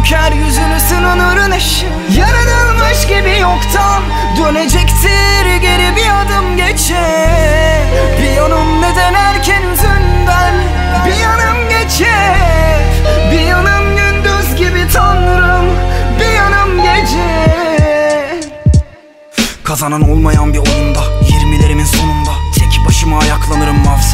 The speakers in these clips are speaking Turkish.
döker yüzünü sınanır neşe Yaratılmış gibi yoktan Dönecektir geri bir adım geçe. Bir yanım neden erken üzünden Bir yanım geçe. Bir yanım gündüz gibi tanrım Bir yanım gece. Kazanan olmayan bir oyunda 20'lerimin sonunda. Tek başıma ayaklanırım mavsellere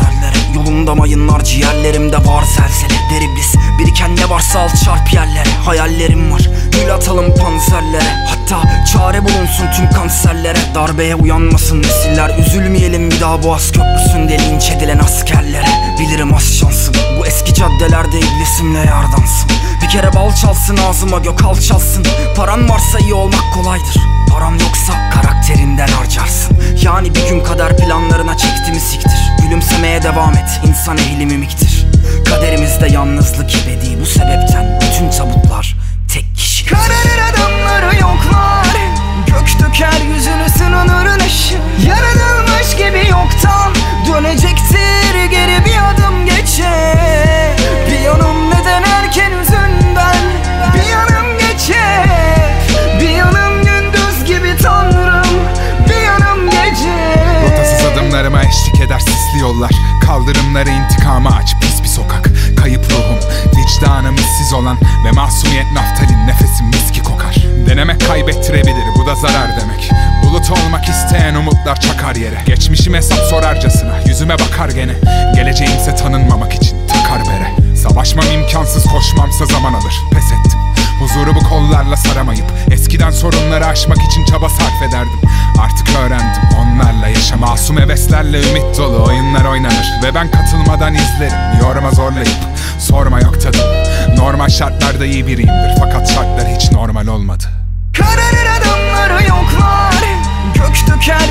biriken ne varsa al çarp yerlere Hayallerim var. Gül atalım panserlere Hatta çare bulunsun tüm kanserlere. Darbeye uyanmasın nesiller Üzülmeyelim bir daha boğaz köprüsünde linç edilen askerlere. Bilirim az şansım Bu eski caddelerde iblisimle yardansın Bir kere bal çalsın ağzıma gök alçalsın Paran varsa iyi olmak kolaydır. Param yoksa karakterinden harcarsın. Yani bir gün kader planlarına çekti mi siktir. Gülümsemeye devam et insan ehli mimiktir Kaderimizde yalnızlık ebedi. Bu sebepten bütün tabutlar tek kişi Kararır adamları yoklar. Gök döker yüzünü sınanır neşe Yaratılmış gibi yoktan Dönecektir. Geri bir adım geçe. Bir yanım neden erken üzünden? Bir yanım geçe. Bir yanım gündüz gibi tanrım. Bir yanım gece. Rotasız adımlarıma eşlik eder sisli yollar. Kaldırımları intikama aç Kayıp ruhum, vicdanım işsiz olan Ve masumiyet naftalin nefesim miski kokar. Denemek kaybettirebilir bu da zarar demek. Bulut olmak isteyen umutlar çakar yere. Geçmişim hesap sorarcasına yüzüme bakar gene. Geleceğimse tanınmamak için takar bere. Savaşmam imkansız koşmamsa zaman alır. Pes Huzuru bu kollarla saramayıp Eskiden sorunları aşmak için çaba sarf ederdim. Artık öğrendim onlarla yaşa. Masum heveslerle ümit dolu oyunlar oynanır. Ve ben katılmadan izlerim Yorma zorlayıp sorma yok tadım. Normal şartlarda iyi biriyimdir Fakat şartlar hiç normal olmadı. Kararır adamları yoklar Gök döker